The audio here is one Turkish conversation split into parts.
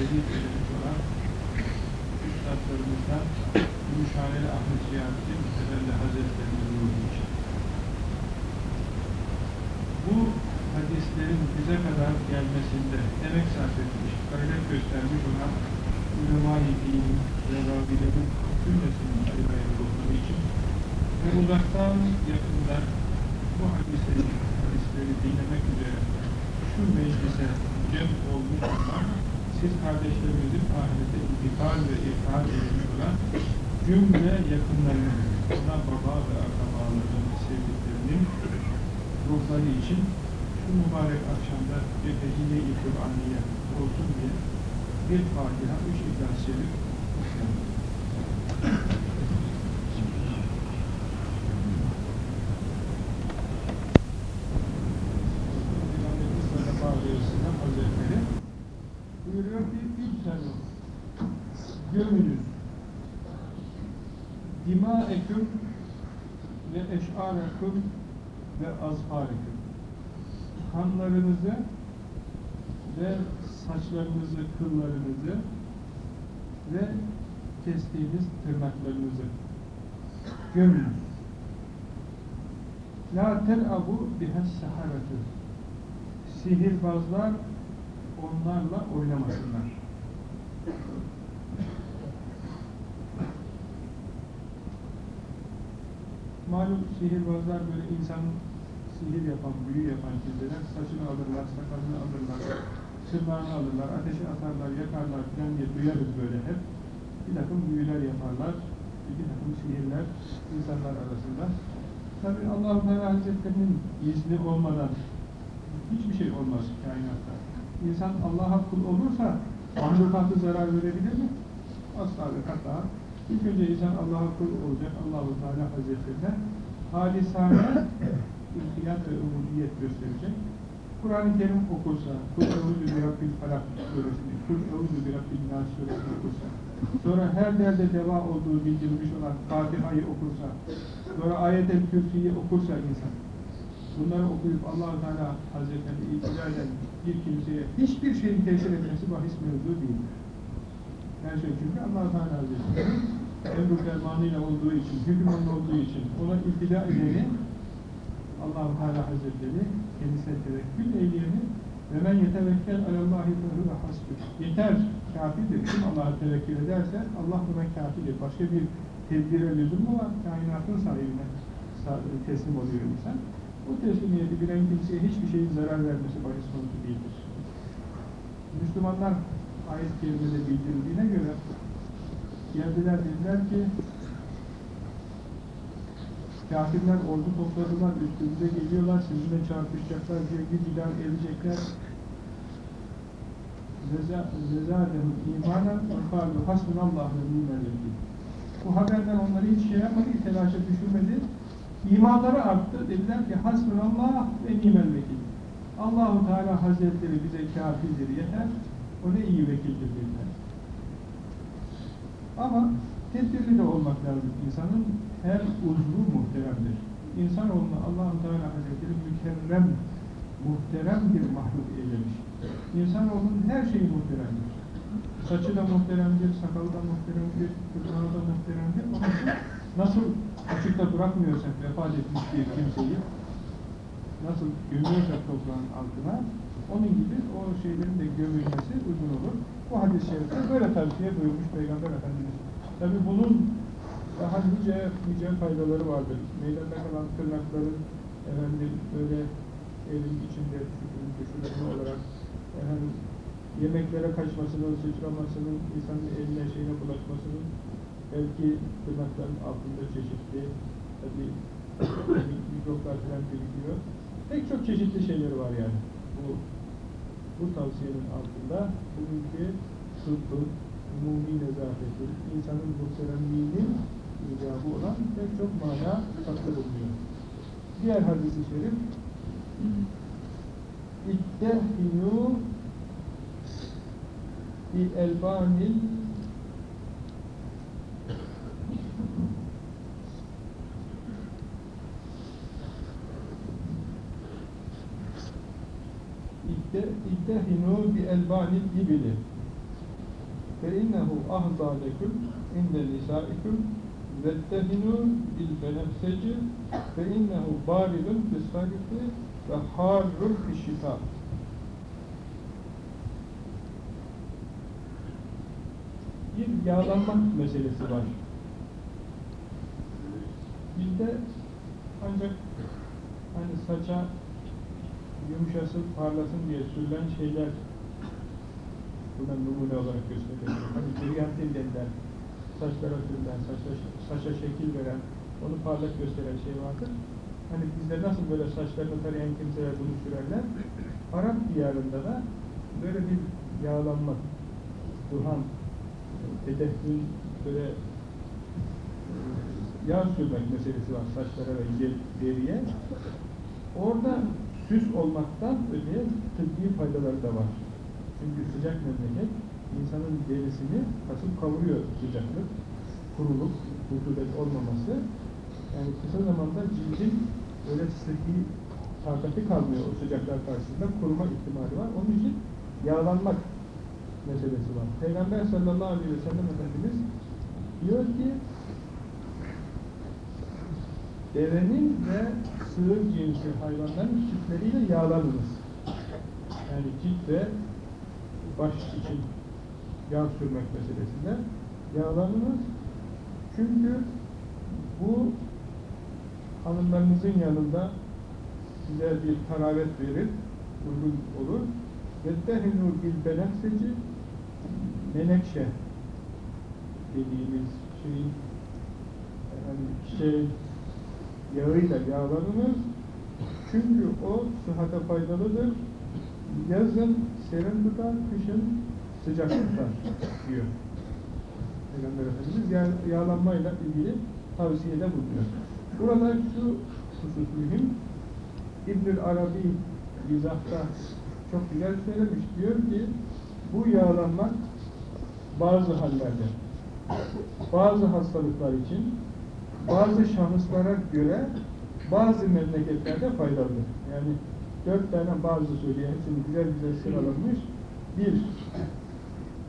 tevhid edilmiş olan üstadlarımızdan Gümüşhaneli Ahmet Ziyarettin Mütevelli Hazretleri'nin ruhu için. Bu hadislerin bize kadar gelmesinde emek sarf etmiş, gayret göstermiş olan ulema-i dinin ve Rabilerin cümlesinin ayrı ruhları için ve uzaktan yakından bu hadisleri, hadisleri dinlemek üzere şu meclise cem olmuş olan siz kardeşlerimizin ahirete intikal ve irtihal edilmiş olan cümle yakınlarının, baba ve akrabalarının, sevdiklerinin ruhları için şu mübarek akşamda bir hediye-i Kur'aniye olsun diye bir Fatiha, üç İhlas Şerif okuyalım. Peygamberimiz sallallahu aleyhi ve sellem Hazretleri buyuruyor ki İbtelu gömünüz dimaeküm ve eş'areküm ve azfareküm kanlarınızı ve saçlarınızı, kıllarınızı ve kestiğiniz tırnaklarınızı gömünüz. La tel'abu bihes saharatı Sihirbazlar onlarla oynamasınlar. Malum sihirbazlar böyle insanın sihir yapan, büyü yapan kimseler saçını alırlar, sakalını alırlar, tırnağını alırlar, ateşe atarlar, yakarlar filan diye duyarız böyle hep. Bir takım büyüler yaparlar, bir takım sihirler insanlar arasında. Tabi Allah-u Teala Hazretlerinin izni olmadan hiçbir şey olmaz kainatta. İnsan Allah'a kul olursa mahlukatı zarar verebilir mi? Asla ve kata. İlk önce insan Allah'a kul olacak, Allah-u Teala Hazretlerine halisane ilkiyat ve umudiyet gösterecek. Kur'an-ı Kerim okursa, Kul eûzü bi Rabbil Falak suresini, Kul eûzü bi Rabbil Nas suresini okursa, sonra her derde deva olduğu bildirilmiş olan Fatiha'yı okursa, sonra ayet-el kürsüyü okursa insan, bunları okuyup allah Teala Hazretleri eden bir kimseye hiçbir şeyin tesir etmesi bahis mevzu değildir. Her şey çünkü allah Teala Hazretleri emru fermanıyla olduğu için, hükmünün olduğu için ona iltida edeni allah Teala Hazretleri kendisine tevekkül eyleyeni ve men yetevekkel alallahi fehu ve hasbü. Yeter, kafidir. Kim Allah'a tevekkül ederse Allah buna kafidir. Başka bir tedbire lüzum mu var? Kainatın sahibine teslim oluyor insan. Bu teslimiyeti bilen kimseye hiçbir şeyin zarar vermesi bahis konusu değildir. Müslümanlar ayet-i kerimede bildirildiğine göre geldiler dediler ki kafirler ordu topladılar, üstümüze geliyorlar, sizinle çarpışacaklar, diye bir ilan edecekler. Zezâdehum imanen ve hasbunallahu ve nimel. Bu haberden onları hiç şey yapmadı, telaşa düşürmedi. İmanları arttı. Dediler ki hasbunallah ve nimel vekil. Allahu Teala Hazretleri bize kafirdir yeter. O ne iyi vekildir dediler. Ama tedbirli de olmak lazım. İnsanın her uzvu muhteremdir. İnsanoğlunu allah Teala Hazretleri mükerrem, muhterem bir mahluk eylemiş. İnsanoğlunun her şeyi muhteremdir. Saçı da muhteremdir, sakalı da muhteremdir, tırnağı da muhteremdir. Onun nasıl açıkta bırakmıyorsak vefat etmiş bir kimseyi, nasıl gömüyorsak toprağın altına, onun gibi o şeylerin de gömülmesi uygun olur. Bu hadis-i şerifte böyle tavsiye buyurmuş Peygamber Efendimiz. Tabi bunun daha nice, nice faydaları vardır. Meydanda kalan tırnakların efendim böyle elin içinde düşürülme olarak efendim, yemeklere kaçmasının, sıçramasının, insanın eline şeyine bulaşmasının belki tırnakların altında çeşitli tabi mikroplar falan birikiyor. Pek çok çeşitli şeyleri var yani. Bu tavsiyenin altında bugünkü tıbbın, umumi nezafetin, insanın muhteremliğinin icabı olan pek çok mana katkı bulunuyor. Diğer hadisi şerif İttehinu bi elbanil iddehinu bi elbanil ibili fe innehu ahza leküm inde nisaikum vettehinu bil benefseci fe innehu baridun fissarifi ve harrun fişşita bir yağlanmak meselesi var. Bizde ancak hani saça yumuşasın, parlasın diye sürülen şeyler buradan numune olarak gösteriyor. Hani briyantin denilen, saçlara sürülen, saça, saça şekil veren, onu parlak gösteren şey vardır. Hani bizde nasıl böyle saçlarını tarayan kimseler bunu sürerler, Arap diyarında da böyle bir yağlanma, duhan, tedehhün, böyle e, yağ sürmek meselesi var saçlara ve deriye. Orada süs olmaktan öteye tıbbi faydaları da var. Çünkü sıcak memleket insanın derisini kasıp kavuruyor sıcaklık, kuruluk, rutubet olmaması. Yani kısa zamanda cildin öyle sıhhi takati kalmıyor o sıcaklar karşısında kuruma ihtimali var. Onun için yağlanmak meselesi var. Peygamber sallallahu aleyhi ve sellem Efendimiz diyor ki devenin ve sığır cinsi hayvanların sütleriyle yağlanınız. Yani cilt ve baş için yağ sürmek meselesinde yağlanınız. Çünkü bu hanımlarınızın yanında size bir taravet verir, uygun olur. Vettehinu bil benefseci menekşe dediğimiz şeyin yani şey yağıyla yağlanır. Çünkü o sıhhate faydalıdır. Yazın serin tutar, kışın sıcak tutar diyor. Peygamber Efendimiz yağ, yağlanmayla ilgili tavsiyede bulunuyor. Burada şu husus mühim. İbnül Arabi izahta çok güzel söylemiş. Diyor ki bu yağlanmak bazı hallerde bazı hastalıklar için bazı şahıslara göre bazı memleketlerde faydalıdır. Yani dört tane bazı söylüyor. Hepsini güzel güzel sıralamış. Bir,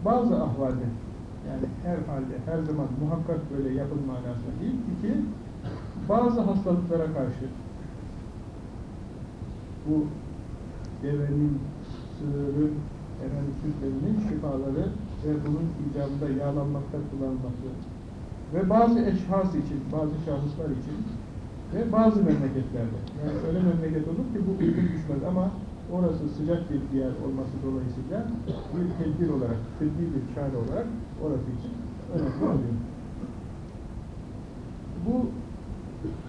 bazı ahvalde yani her halde, her zaman muhakkak böyle yapın manasında değil. İki, bazı hastalıklara karşı bu devenin, sığırın, efendim sütlerinin şifaları ve bunun icabında yağlanmakta kullanılması ve bazı eşhas için, bazı şahıslar için ve bazı memleketlerde. Yani öyle memleket olur ki bu uygun düşmez ama orası sıcak bir yer olması dolayısıyla bir tedbir olarak, tıbbi bir çare olarak orası için önemli oluyor. Bu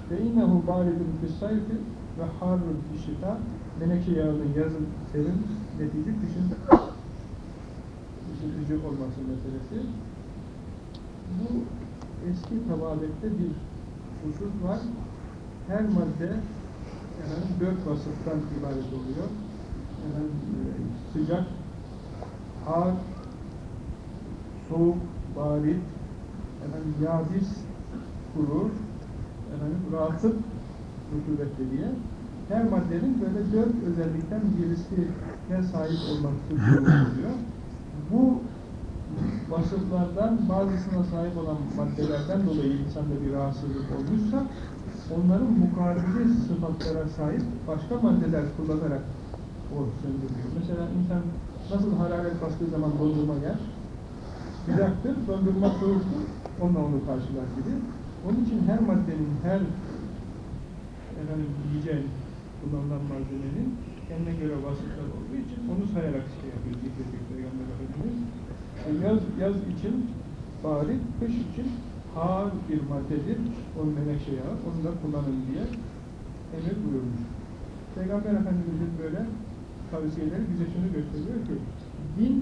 فَاِنَّهُ بَارِدٌ فِي السَّيْفِ ve harrun fişita menekşe yağının yazın serin netice kışın üşütücü olması meselesi. Bu eski tabadette bir husus var. Her madde efendim, dört vasıftan ibaret oluyor. Efendim, sıcak, har, soğuk, barit, efendim, yabis, kuru, efendim, rahatsız, rutubetli diye her maddenin böyle dört özellikten birisine sahip olması oluyor. Bu vasıflardan bazısına sahip olan maddelerden dolayı insanda bir rahatsızlık olmuşsa onların mukabili sıfatlara sahip başka maddeler kullanarak o söndürüyor. Mesela insan nasıl hararet bastığı zaman dondurma yer? Sıcaktır, dondurma soğuktur, onunla onu karşılar gibi. Onun için her maddenin, her efendim, yiyeceğin, kullanılan malzemenin kendine göre vasıflar olduğu için onu sayarak şey yapıyor, zikrediyor yaz, yaz için bari, kış için ağır bir maddedir, o menekşe yağı, onu da kullanın diye emir buyurmuş. Peygamber Efendimiz'in böyle tavsiyeleri bize şunu gösteriyor ki, din,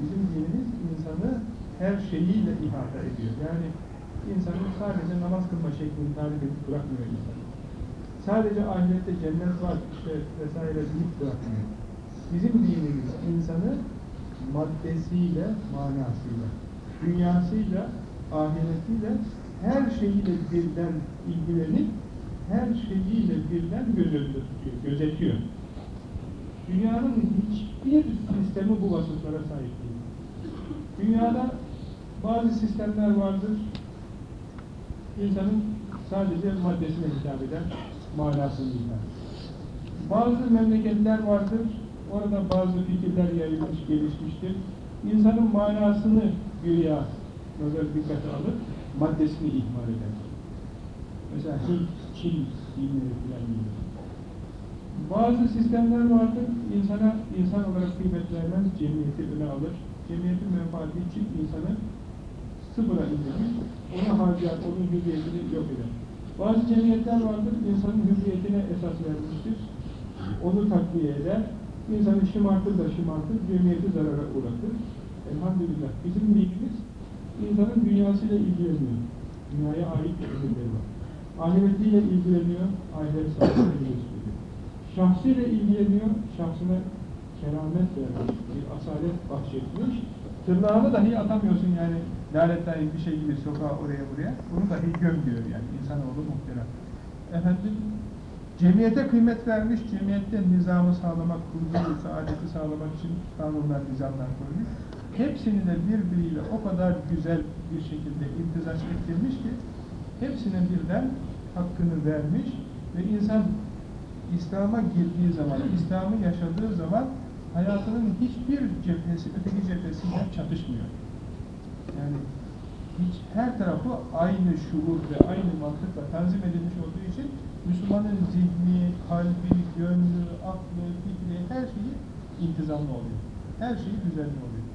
bizim dinimiz insanı her şeyiyle ihata ediyor. Yani insanın sadece namaz kılma şeklini tarif edip bırakmıyor insan. Sadece ahirette cennet var işte vesaire deyip bırakmıyor. Bizim dinimiz insanı maddesiyle, manasıyla, dünyasıyla, ahiretiyle her şeyiyle birden ilgilenip her şeyiyle birden gözetiyor. Dünyanın hiçbir sistemi bu vasıflara sahip değil. Dünyada bazı sistemler vardır. İnsanın sadece maddesine hitap eder, manasını hitap Bazı memleketler vardır, orada bazı fikirler yayılmış, gelişmiştir. İnsanın manasını güya nazar dikkate alır, maddesini ihmal eder. Mesela Hint, Çin dinleri filan gibi. Bazı sistemler vardır, insana insan olarak kıymet vermez, cemiyeti öne alır. Cemiyetin menfaati için insanı sıfıra indirir, ona harcar, onun hürriyetini yok eder. Bazı cemiyetler vardır, insanın hürriyetine esas vermiştir. Onu takviye eder, insanı şımartır da şımartır, cemiyeti zarara uğratır. Elhamdülillah bizim bilgimiz insanın dünyasıyla ilgileniyor. Dünyaya ait bir özellikleri var. Ahiretiyle ilgileniyor, ahiret sahibine gösteriyor. Şahsıyla ilgileniyor, şahsına keramet vermiş, bir asalet bahşetmiş. Tırnağını dahi atamıyorsun yani lanet bir şey gibi sokağa oraya buraya. Bunu dahi göm diyor yani insanoğlu muhterem. Efendim cemiyete kıymet vermiş, cemiyette nizamı sağlamak, huzuru, saadeti sağlamak için kanunlar, nizamlar koymuş. Hepsini de birbiriyle o kadar güzel bir şekilde imtizaç ettirmiş ki hepsine birden hakkını vermiş ve insan İslam'a girdiği zaman, İslam'ı yaşadığı zaman hayatının hiçbir cephesi öteki cephesiyle çatışmıyor. Yani hiç her tarafı aynı şuur ve aynı mantıkla tanzim edilmiş olduğu için Müslümanın zihni, kalbi, gönlü, aklı, fikri her şeyi intizamlı oluyor. Her şeyi düzenli oluyor.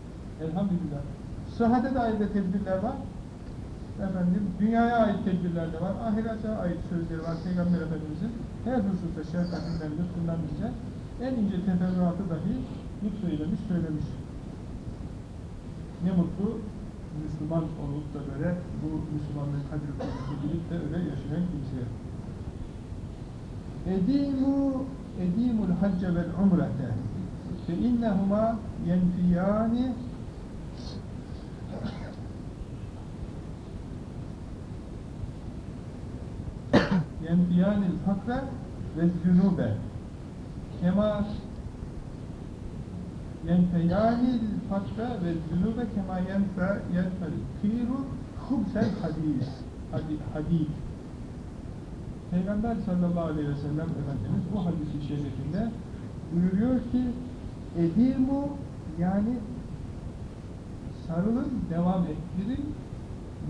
Elhamdülillah. Sıhhate dair de tedbirler var. Efendim, dünyaya ait tedbirler de var. Ahirete ait sözleri var. Peygamber Efendimiz'in her hususta şefkatinden, lütfundan bize en ince teferruatı dahi lütfeylemiş, söylemiş. Ne mutlu Müslüman olup da böyle bu Müslümanlığın kadri kıymetini bilip de öyle yaşayan kimseye. Edimu edimul hacce vel umrete fe innehuma yenfiyani. Yenfiyanil fakre ve zünube. Kema yenfeyanil fakre ve zünube kema yenfe yenfel kiru hubsel hadis hadid Peygamber sallallahu aleyhi ve sellem Efendimiz bu hadisi şerifinde buyuruyor ki edimu yani sarılın, devam ettirin,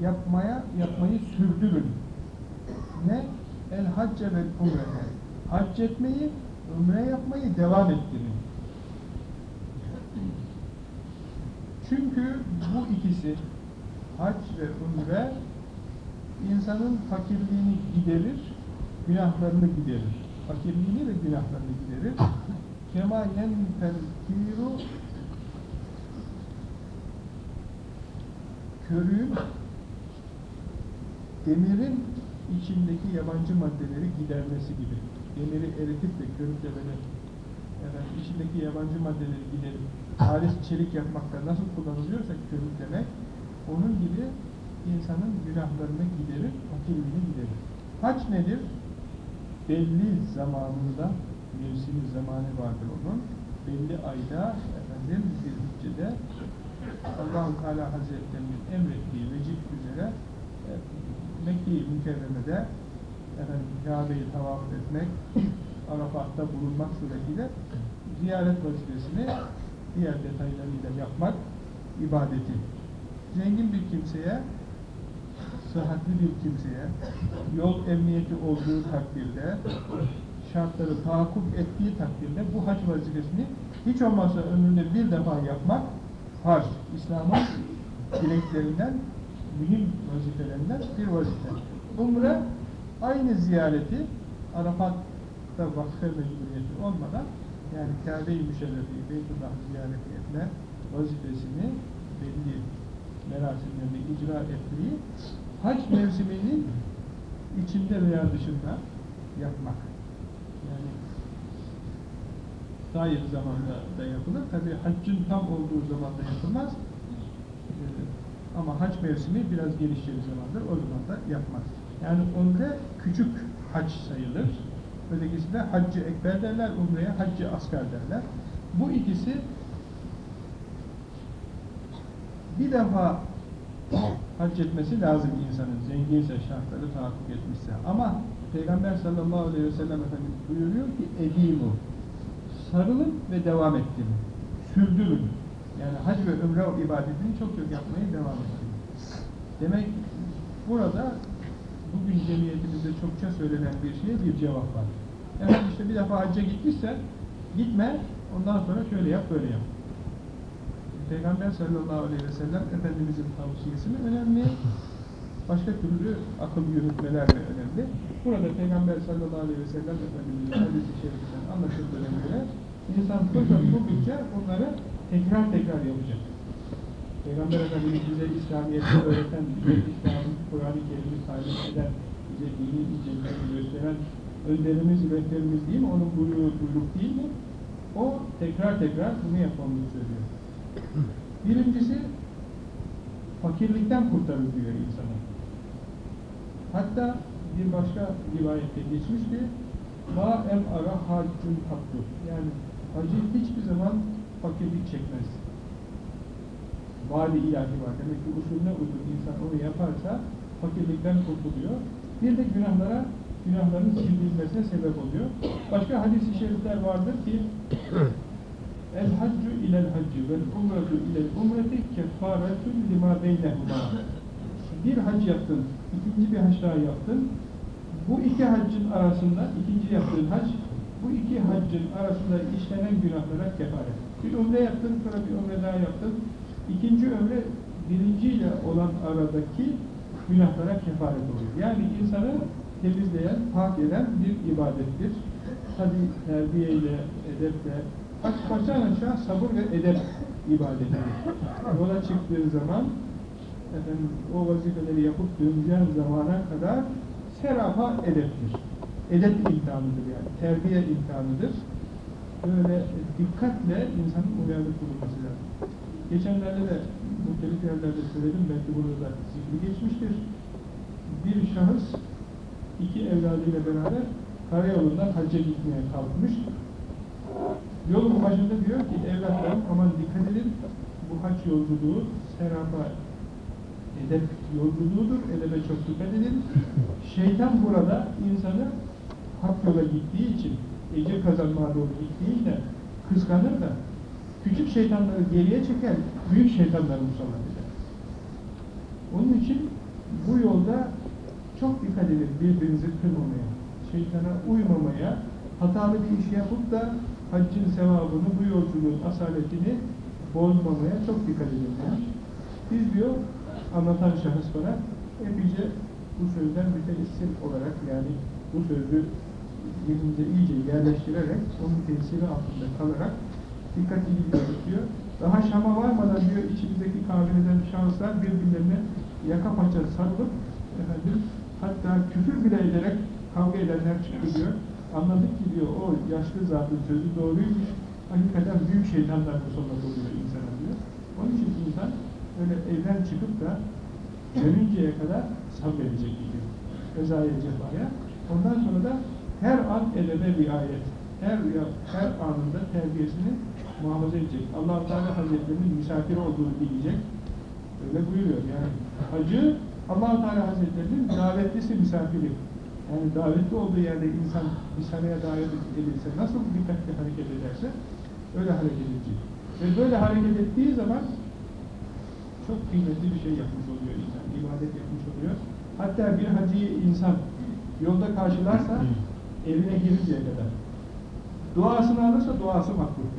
yapmaya, yapmayı sürdürün. Ne? El hacce ve umrete. Hac etmeyi, umre yapmayı devam ettirin. Çünkü bu ikisi hac ve umre insanın fakirliğini giderir, günahlarını giderir. Fakirliğini ve günahlarını giderir. Kema yenfel kiru körüğün demirin içindeki yabancı maddeleri gidermesi gibi. Demiri eritip de körüklemenin efendim, içindeki yabancı maddeleri giderip halis çelik yapmakta nasıl kullanılıyorsa körüklemek onun gibi insanın günahlarını giderir, fakirliğini giderir. Haç nedir? Belli zamanında mevsimi zamanı vardır onun. Belli ayda efendim bir hüccede allah Teala Hazretlerinin emrettiği vecih üzere e, Mekke-i Mükerreme'de efendim, Kabe'yi tavaf etmek, Arafat'ta bulunmak suretiyle ziyaret vazifesini diğer detaylarıyla yapmak ibadeti. Zengin bir kimseye, sıhhatli bir kimseye, yol emniyeti olduğu takdirde, şartları tahakkuk ettiği takdirde bu hac vazifesini hiç olmazsa ömründe bir defa yapmak farz. İslam'ın dileklerinden mühim vazifelerinden bir vazife. Umre aynı ziyareti Arafat'ta vakfe mecburiyeti olmadan yani Kabe-i Müşerrefi, Beytullah ziyareti etme vazifesini belli merasimlerinde icra etmeyi hac mevsiminin içinde veya dışında yapmak. Yani zahir zamanda da yapılır. Tabi haccın tam olduğu zamanda yapılmaz. Ee, ama hac mevsimi biraz gelişeceği zamandır. O zaman da yapmaz. Yani umre küçük hac sayılır. Ötekisi de haccı ekber derler, umreye haccı asgar derler. Bu ikisi bir defa hac etmesi lazım insanın, zenginse, şartları tahakkuk etmişse. Ama Peygamber sallallahu aleyhi ve sellem Efendimiz buyuruyor ki, edimu, sarılın ve devam ettirin, sürdürün. Yani hac ve ömre ibadetini çok çok yapmaya devam edin. Demek burada bugün cemiyetimizde çokça söylenen bir şeye bir cevap var. Evet işte bir defa hacca gitmişse gitme, ondan sonra şöyle yap, böyle yap. Peygamber sallallahu aleyhi ve sellem Efendimizin tavsiyesi mi önemli? Başka türlü akıl yürütmeler mi önemli? Burada Peygamber sallallahu aleyhi ve sellem Efendimizin hadisi şerifinden anlaşıldığına göre insan fırsat buldukça bunları tekrar tekrar yapacak. Peygamber Efendimiz bize İslamiyet'i öğreten, İslam'ın Kur'an-ı Kerim'i talim eden, bize dini incelikleri gösteren önderimiz, rehberimiz değil mi? Onun buyruğu buyruk değil mi? O tekrar tekrar bunu yapmamızı söylüyor. Birincisi fakirlikten kurtarır diyor insanı. Hatta bir başka rivayette geçmişti. Ma em ara haccun hattu. Yani hacı hiçbir zaman fakirlik çekmez. Vali ilahi var. Demek ki usulüne uygun insan onu yaparsa fakirlikten kurtuluyor. Bir de günahlara günahların sildirilmesine sebep oluyor. Başka hadis-i şerifler vardır ki El haccu ilel hacci vel umretu ilel umreti kefaretun lima beynehuma. Bir hac yaptın, ikinci bir hac daha yaptın. Bu iki haccın arasında, ikinci yaptığın hac, bu iki haccın arasında işlenen günahlara kefaret. Bir ömre yaptın, sonra bir ömre daha yaptın. İkinci ömre birinciyle olan aradaki günahlara kefaret oluyor. Yani insanı temizleyen, pak eden bir ibadettir. Tabi terbiyeyle, edeple, baştan aşağı sabır ve edep ibadeti. Yola çıktığın zaman efendim, o vazifeleri yapıp döneceğin zamana kadar serafa edeptir. Edep imtihanıdır yani. Terbiye imtihanıdır. Böyle dikkatle insanın uyanık bulunması lazım. Geçenlerde de muhtelif yerlerde söyledim, belki burada da zikri geçmiştir. Bir şahıs iki evladıyla beraber karayolundan hacca gitmeye kalkmış. Yolun başında diyor ki evlatlarım aman dikkat edin bu hac yolculuğu serafa edep yolculuğudur. Edebe çok dikkat edin. Şeytan burada insanı hak yola gittiği için ecir kazanmaya doğru gittiğinde kıskanır da küçük şeytanları geriye çeker, büyük şeytanları musallat eder. Onun için bu yolda çok dikkat edin birbirinizi kırmamaya, şeytana uymamaya, hatalı bir iş yapıp da haccın sevabını, bu yolculuğun asaletini bozmamaya çok dikkat edin demiş. Biz diyor, anlatan şahıs bana epeyce bu sözden müteessil olarak yani bu sözü dilimize iyice yerleştirerek onun tesiri altında kalarak dikkatli gidiyoruz diyor. Daha Şam'a varmadan diyor içimizdeki kabileden şahıslar birbirlerine yaka paça sarılıp efendim hatta küfür bile ederek kavga edenler çıktı diyor. Anladık ki diyor o yaşlı zatın sözü doğruymuş. Hakikaten büyük şeytanlar musallat oluyor insana diyor. Onun için insan öyle evden çıkıp da dönünceye kadar sabredecek diyor. Ezaya cefaya. Ondan sonra da her an edebe riayet. Her, her anında terbiyesini muhafaza edecek. allah Teala Hazretlerinin misafiri olduğunu bilecek. Öyle buyuruyor. Yani hacı allah Teala Hazretlerinin davetlisi misafiri. Yani davetli olduğu yerde insan bir saraya davet edilse, nasıl dikkatli hareket ederse öyle hareket edecek. Ve böyle hareket ettiği zaman çok kıymetli bir şey yapmış oluyor insan. ibadet yapmış oluyor. Hatta bir hacıyı insan yolda karşılarsa evine girinceye kadar duasını alırsa duası makbul.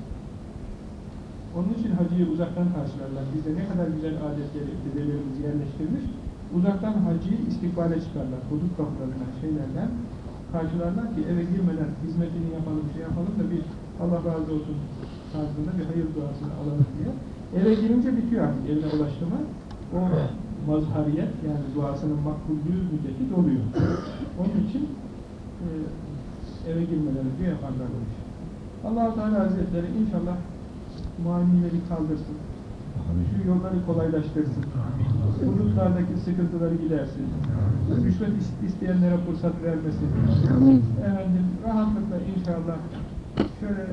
Onun için hacıyı uzaktan karşılarlar. Bizde ne kadar güzel adetleri, dedelerimiz yerleştirmiş. Uzaktan hacıyı istikbale çıkarlar. Hudut kapılarından, şeylerden karşılarlar ki eve girmeden hizmetini yapalım, şey yapalım da bir Allah razı olsun tarzında bir hayır duasını alalım diye. Eve girince bitiyor artık evine ulaştı o mazhariyet yani duasının makbullüğü müddeti doluyor. Onun için e, eve girmeden önce yaparlar bu işi. allah Teala Hazretleri inşallah manileri kaldırsın. Şu yolları kolaylaştırsın. Hudutlardaki sıkıntıları gidersin. Rüşvet isteyenlere fırsat vermesin. Efendim rahatlıkla inşallah şöyle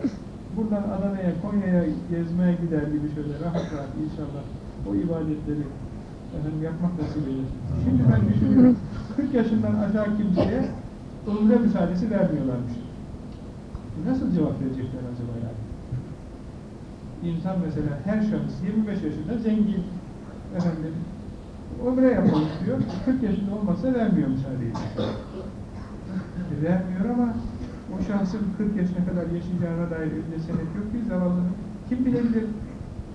buradan Adana'ya, Konya'ya gezmeye gider gibi şöyle rahat rahat inşallah o ibadetleri efendim yapmak nasip eylesin. Şimdi ben düşünüyorum, 40 yaşından aşağı kimseye ömre müsaadesi vermiyorlarmış. Nasıl cevap verecekler acaba yani? İnsan mesela her şahıs 25 yaşında zengin, efendim, ömre yapalım diyor, 40 yaşında olmazsa vermiyor müsaadeyi. E, vermiyor ama o şahsın 40 yaşına kadar yaşayacağına dair elinde senet yok ki zavallının. Kim bilebilir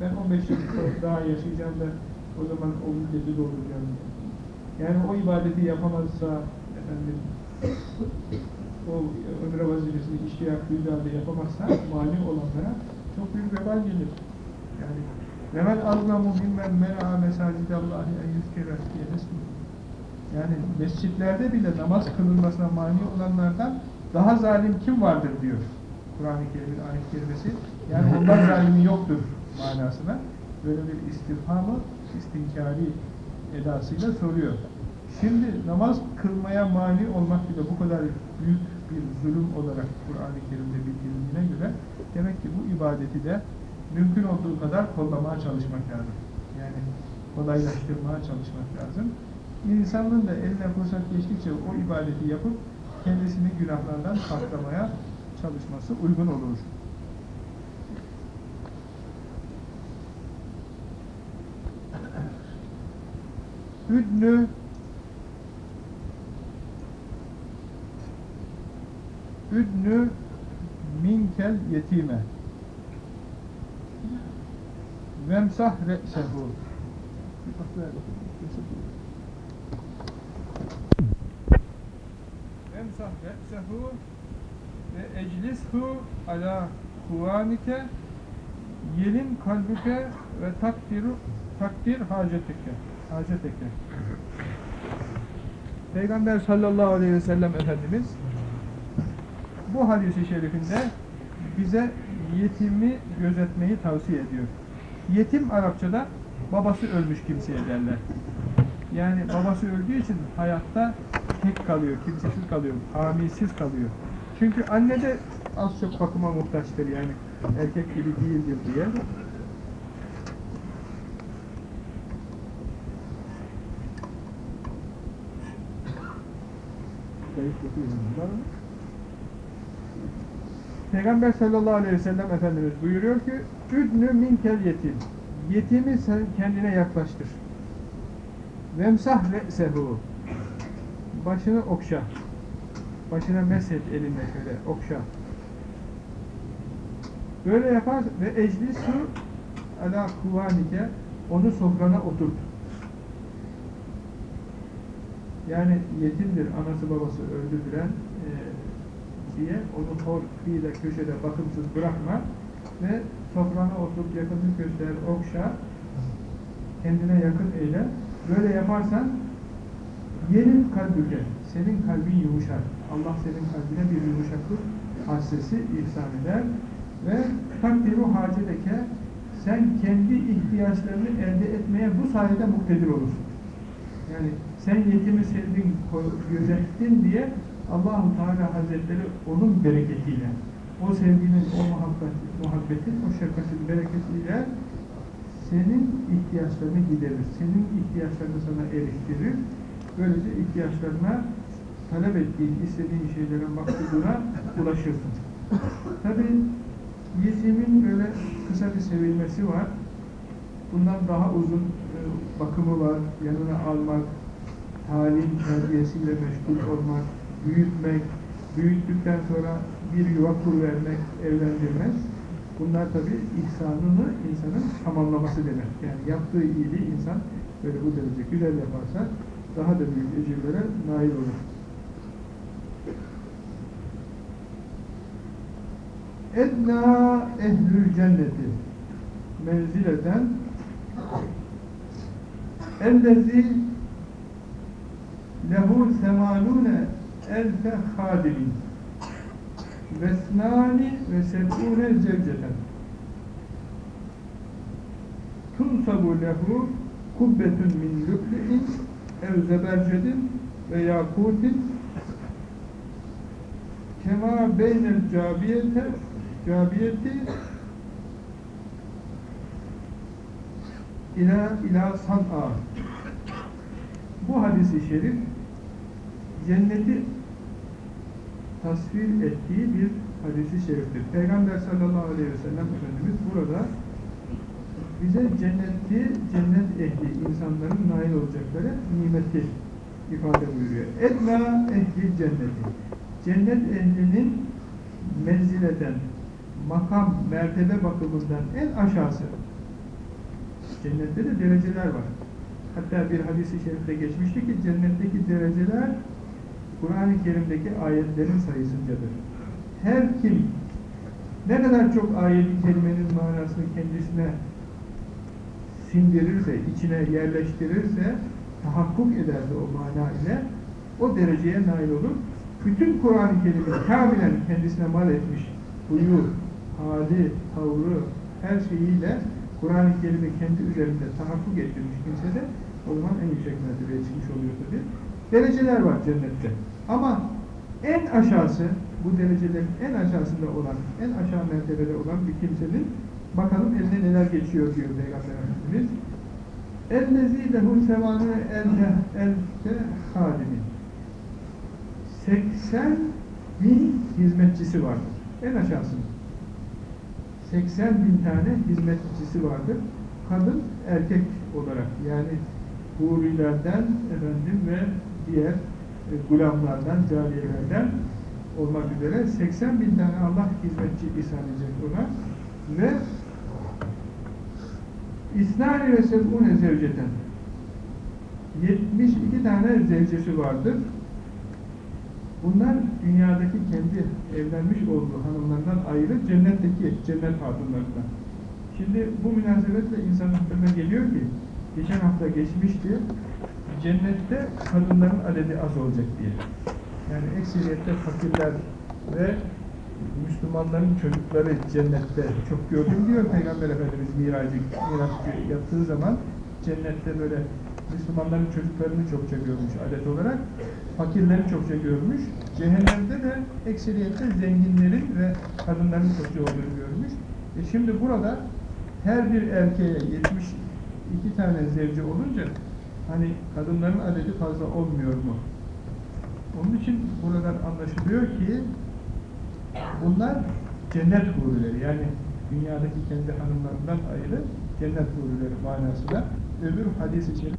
ben 15 yıl daha yaşayacağım da o zaman o müddeti dolduracağım. Yani o ibadeti yapamazsa efendim o ömre vazifesini iştiyak duyduğu yapamazsa mani olanlara çok büyük vebal gelir. Yani وَمَنْ أَظْلَمُ مِمَّنْ مَنَعَ مَسَاجِدَ اللّٰهِ اَنْ يُذْكِرَ diye Yani mescitlerde bile namaz kılınmasına mani olanlardan daha zalim kim vardır diyor Kur'an-ı Kerim'in ayet kelimesi. Yani ondan zalimi yoktur manasına. Böyle bir istifhamı istinkari edasıyla soruyor. Şimdi namaz kılmaya mani olmak bile bu kadar büyük bir zulüm olarak Kur'an-ı Kerim'de bildirildiğine göre demek ki bu ibadeti de mümkün olduğu kadar kollamaya çalışmak lazım. Yani kolaylaştırmaya çalışmak lazım. İnsanın da eline fırsat geçtikçe o ibadeti yapıp kendisini günahlardan saklamaya çalışması uygun olur. Hüdnü Hüdnü minkel yetime. Vemsah re'sehu Vemsah re'sehu ve eclishu ala huvanike yelin kalbüke ve takdiru takdir hacetike hacetike. Peygamber sallallahu aleyhi ve sellem Efendimiz bu hadisi şerifinde bize yetimi gözetmeyi tavsiye ediyor. Yetim Arapçada babası ölmüş kimseye derler. Yani babası öldüğü için hayatta tek kalıyor, kimsesiz kalıyor, hamisiz kalıyor. Çünkü anne de az çok bakıma muhtaçtır yani erkek gibi değildir diye. Peygamber sallallahu aleyhi ve sellem Efendimiz buyuruyor ki Üdnü minkel yetim Yetimi sen kendine yaklaştır. Vemsah re'sehu Başını okşa. Başına meset elinle şöyle okşa. Böyle yapar ve eclisu ala kuvanike onu sofrana oturt. Yani yetimdir anası babası öldürülen e, diye onu kıyıda köşede bakımsız bırakma ve sofrana oturup yakını göster, okşa kendine yakın eyle. Böyle yaparsan yerin kalbüke, senin kalbin yumuşar. Allah senin kalbine bir yumuşaklık hassesi ihsan eder ve takdiru hacedeke sen kendi ihtiyaçlarını elde etmeye bu sayede muktedir olursun. Yani sen yetimi sevdin, gözettin diye Allahu Teala Hazretleri onun bereketiyle, o sevginin, o muhabbet, muhabbetin, o şefkatin bereketiyle senin ihtiyaçlarını giderir. Senin ihtiyaçlarını sana eriştirir. Böylece ihtiyaçlarına talep ettiğin, istediğin şeylerin maksuduna ulaşırsın. Tabi yetimin böyle kısa bir sevilmesi var. Bundan daha uzun e, bakımı var. Yanına almak, talim terbiyesiyle meşgul olmak, büyütmek, büyüttükten sonra bir yuva kur vermek, evlendirmek. Bunlar tabi ihsanını insanın tamamlaması demek. Yani yaptığı iyiliği insan böyle bu derece güzel yaparsa daha da büyük ecirlere nail olur. Edna ehlül cenneti menzileden ellezi lehu semanune elfe hadimin vesnani ve sebune zevceten. Tunsabu lehu kubbetun min lüb'li'in ev zebercedin ve yakutin. Kema beynel cabiyete cabiyeti. İla ila san'a. Bu hadisi şerif cenneti tasvir ettiği bir hadisi şeriftir. Peygamber sallallahu aleyhi ve sellem Efendimiz burada bize cenneti, cennet ehli insanların nail olacakları nimeti ifade buyuruyor. Edna ehli cenneti. Cennet ehlinin menzileden, makam, mertebe bakımından en aşağısı. Cennette de dereceler var. Hatta bir hadisi şerifte geçmişti ki cennetteki dereceler Kur'an-ı Kerim'deki ayetlerin sayısıncadır. Her kim ne kadar çok ayet-i kerimenin manasını kendisine sindirirse, içine yerleştirirse, tahakkuk ederse o mana ile o dereceye nail olur. Bütün Kur'an-ı Kerim'i kamilen kendisine mal etmiş huyu, hali, tavrı, her şeyiyle Kur'an-ı Kerim'i kendi üzerinde tahakkuk ettirmiş kimse de o zaman en yüksek mertebeye çıkmış oluyor tabi. Dereceler var cennette. Ama en aşağısı, bu derecelerin en aşağısında olan, en aşağı mertebede olan bir kimsenin bakalım eline neler geçiyor diyor Peygamber Efendimiz. اَلَّذ۪ي لَهُ سَوَانُ اَلْفَ hadimin. 80 bin hizmetçisi vardır. En aşağısında. 80 bin tane hizmetçisi vardır. Kadın, erkek olarak yani hurilerden efendim ve diğer e, gulamlardan, cariyelerden olmak üzere 80 bin tane Allah hizmetçi ihsan edecek ona ve İsnani ve seb'une zevceten 72 tane zevcesi vardır. Bunlar dünyadaki kendi evlenmiş olduğu hanımlardan ayrı cennetteki cennet hatunlarından. Şimdi bu münasebetle insanın aklına geliyor ki geçen hafta geçmişti cennette kadınların adedi az olacak diye. Yani ekseriyette fakirler ve Müslümanların çocukları cennette çok gördüm diyor Peygamber Efendimiz miracı, miraç yaptığı zaman cennette böyle Müslümanların çocuklarını çokça görmüş adet olarak fakirleri çokça görmüş cehennemde de ekseriyette zenginlerin ve kadınların çokça olduğunu görmüş e şimdi burada her bir erkeğe 72 tane zevci olunca hani kadınların adedi fazla olmuyor mu? Onun için buradan anlaşılıyor ki bunlar cennet hurileri yani dünyadaki kendi hanımlarından ayrı cennet hurileri manasında öbür hadis için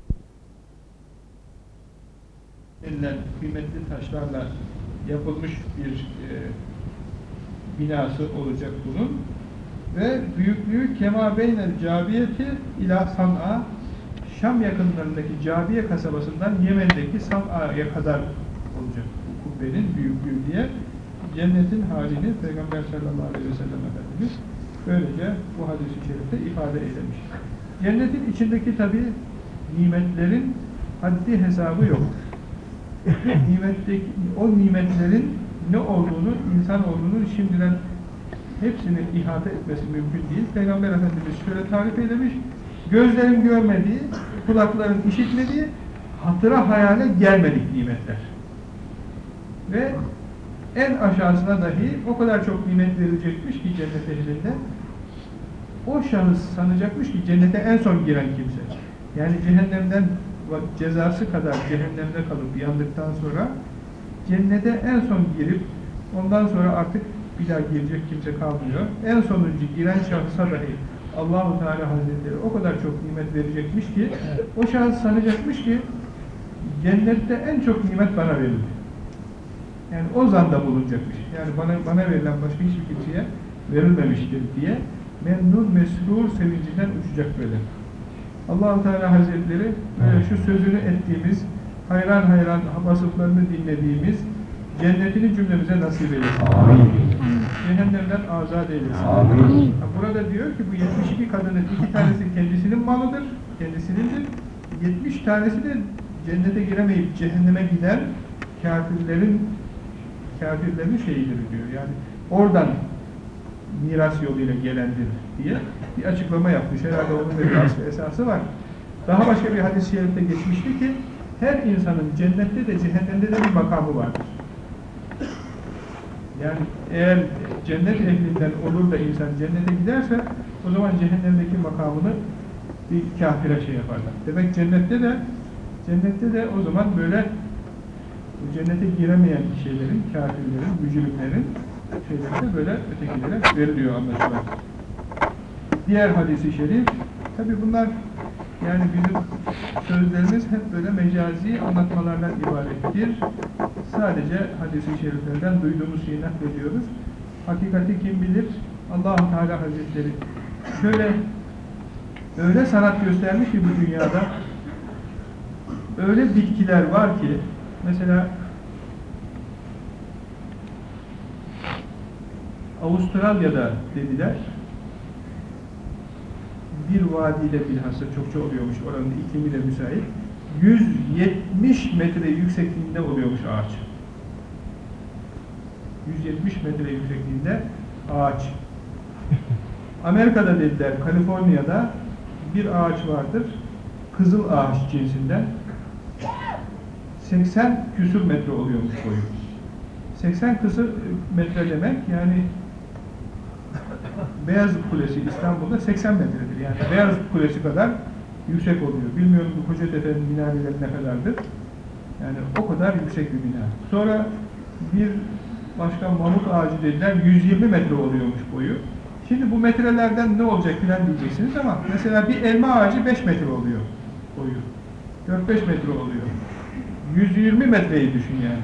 elinden kıymetli taşlarla yapılmış bir e, binası olacak bunun ve büyüklüğü kema beynel cabiyeti ila san'a Şam yakınlarındaki Cabiye kasabasından Yemen'deki San'a'ya kadar olacak bu kubbenin büyüklüğü diye cennetin halini Peygamber sallallahu aleyhi ve sellem Efendimiz böylece bu hadis-i şerifte ifade eylemiş. Cennetin içindeki tabi nimetlerin haddi hesabı yok. Nimetteki, o nimetlerin ne olduğunu, insan olduğunu şimdiden hepsini ihate etmesi mümkün değil. Peygamber Efendimiz şöyle tarif eylemiş, gözlerin görmediği, kulakların işitmediği, hatıra hayale gelmedik nimetler. Ve en aşağısına dahi o kadar çok nimet verilecekmiş ki cennet ehlinde o şahıs sanacakmış ki cennete en son giren kimse. Yani cehennemden cezası kadar cehennemde kalıp yandıktan sonra cennete en son girip ondan sonra artık bir daha girecek kimse kalmıyor. En sonuncu giren şahısa dahi Allahu Teala Hazretleri o kadar çok nimet verecekmiş ki o şahıs sanacakmış ki cennette en çok nimet bana verildi. Yani o zanda bulunacakmış. Yani bana bana verilen başka hiçbir kimseye verilmemiştir diye memnun, mesrur sevincinden uçacak böyle. allah Teala Hazretleri böyle şu sözünü ettiğimiz, hayran hayran vasıflarını dinlediğimiz cennetini cümlemize nasip eylesin. Amin. Cehennemden azat eylesin. Amin. Burada diyor ki bu 72 kadının iki tanesi kendisinin malıdır, kendisinindir. 70 tanesi de cennete giremeyip cehenneme giden kafirlerin kafirlerin şeyidir diyor. Yani oradan miras yoluyla gelendir diye bir açıklama yapmış. Herhalde onun da bir aslı esası var. Daha başka bir hadis-i şerifte geçmişti ki her insanın cennette de cehennemde de bir makamı vardır. Yani eğer cennet ehlinden olur da insan cennete giderse o zaman cehennemdeki makamını bir kafire şey yaparlar. Demek cennette de cennette de o zaman böyle cennete giremeyen şeylerin, kafirlerin, mücrimlerin şeyleri de böyle ötekilere veriliyor anlaşılan. Diğer hadisi şerif, tabi bunlar yani bizim sözlerimiz hep böyle mecazi anlatmalardan ibarettir. Sadece hadisi şeriflerden duyduğumuz şeyi naklediyoruz. Hakikati kim bilir? allah Teala Hazretleri şöyle öyle sanat göstermiş ki bu dünyada öyle bitkiler var ki mesela Avustralya'da dediler bir vadiyle bilhassa çokça oluyormuş oranın iklimi de müsait. 170 metre yüksekliğinde oluyormuş ağaç. 170 metre yüksekliğinde ağaç. Amerika'da dediler Kaliforniya'da bir ağaç vardır kızıl ağaç cinsinden. 80 küsur metre oluyormuş boyu. 80 küsur metre demek yani Beyazıt Kulesi İstanbul'da 80 metredir. Yani Beyazıt Kulesi kadar yüksek oluyor. Bilmiyorum bu Kocatepe'nin minareleri ne kadardır. Yani o kadar yüksek bir bina. Sonra bir başka mamut ağacı dediler 120 metre oluyormuş boyu. Şimdi bu metrelerden ne olacak filan diyeceksiniz ama mesela bir elma ağacı 5 metre oluyor boyu. 4-5 metre oluyor. 120 metreyi düşün yani.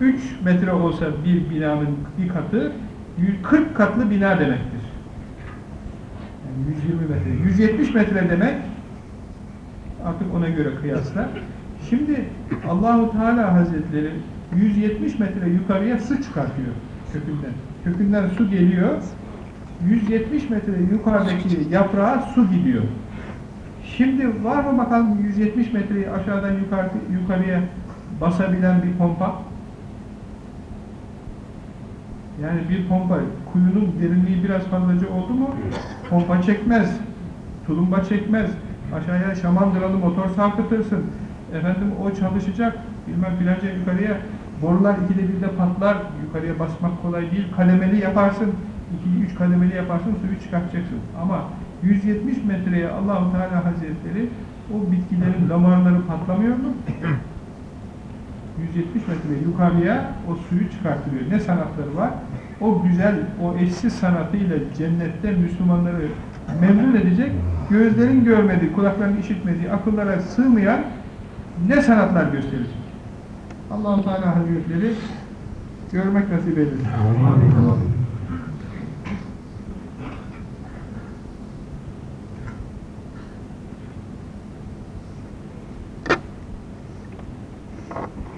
3 metre olsa bir binanın bir katı 140 katlı bina demektir. Yani 120 metre. 170 metre demek artık ona göre kıyasla. Şimdi Allahu Teala Hazretleri 170 metre yukarıya su çıkartıyor kökünden. Kökünden su geliyor. 170 metre yukarıdaki yaprağa su gidiyor. Şimdi var mı bakalım 170 metreyi aşağıdan yukarı, yukarıya basabilen bir pompa? Yani bir pompa, kuyunun derinliği biraz fazlaca oldu mu pompa çekmez, tulumba çekmez, aşağıya şamandıralı motor sarkıtırsın, efendim o çalışacak, bilmem filanca yukarıya, borular ikide birde patlar, yukarıya basmak kolay değil, kademeli yaparsın, iki üç kademeli yaparsın, suyu çıkartacaksın. Ama 170 metreye Allahu Teala Hazretleri o bitkilerin damarları patlamıyor mu? 170 metre yukarıya o suyu çıkartılıyor. Ne sanatları var? O güzel, o eşsiz sanatıyla cennette Müslümanları memnun edecek, gözlerin görmediği, kulakların işitmediği, akıllara sığmayan ne sanatlar gösterecek? allah Teala Hazretleri görmek nasip eylesin.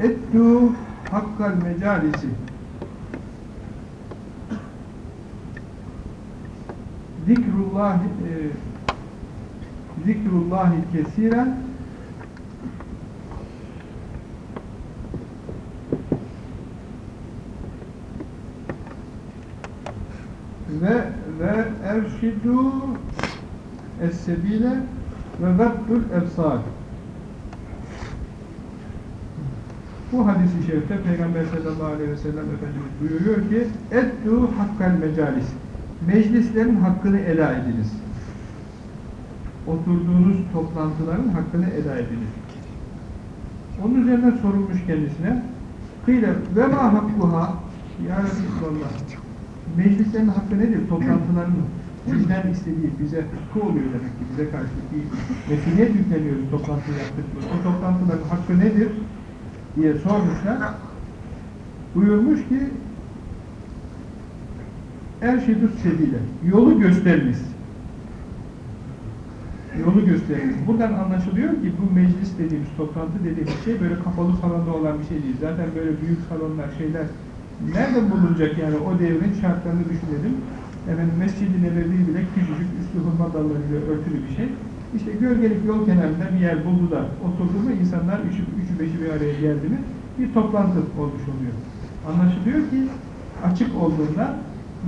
Ettu hakkal mecalisi zikrullahi e, zikrullahi kesiren ve ve erşidu es-sebile ve gaddul efsar Bu hadis-i şerifte Peygamber sallallahu aleyhi ve sellem Efendimiz buyuruyor ki Ettu hakkal mecalis Meclislerin hakkını eda ediniz. Oturduğunuz toplantıların hakkını eda ediniz. Onun üzerine sorulmuş kendisine Kıyle ve ma hakkuha Ya Resulallah Meclislerin hakkı nedir? Toplantıların bizden istediği, bize hakkı oluyor demek ki. Bize karşı bir mesuliyet yükleniyoruz toplantı yaptık. O toplantıların hakkı nedir? diye sormuşlar. Buyurmuş ki Erşidus sebile. Yolu gösteriniz. Yolu gösteriniz. Buradan anlaşılıyor ki bu meclis dediğimiz, toplantı dediğimiz şey böyle kapalı salonda olan bir şey değil. Zaten böyle büyük salonlar, şeyler nerede bulunacak yani o devrin şartlarını düşünelim. Efendim Mescid-i Nebevi bile küçücük üstü hurma dallarıyla örtülü bir şey. İşte gölgelik yol kenarında bir yer buldu da oturdu mu insanlar üçü, üçü beşi bir araya geldi mi bir toplantı olmuş oluyor. Anlaşılıyor ki açık olduğunda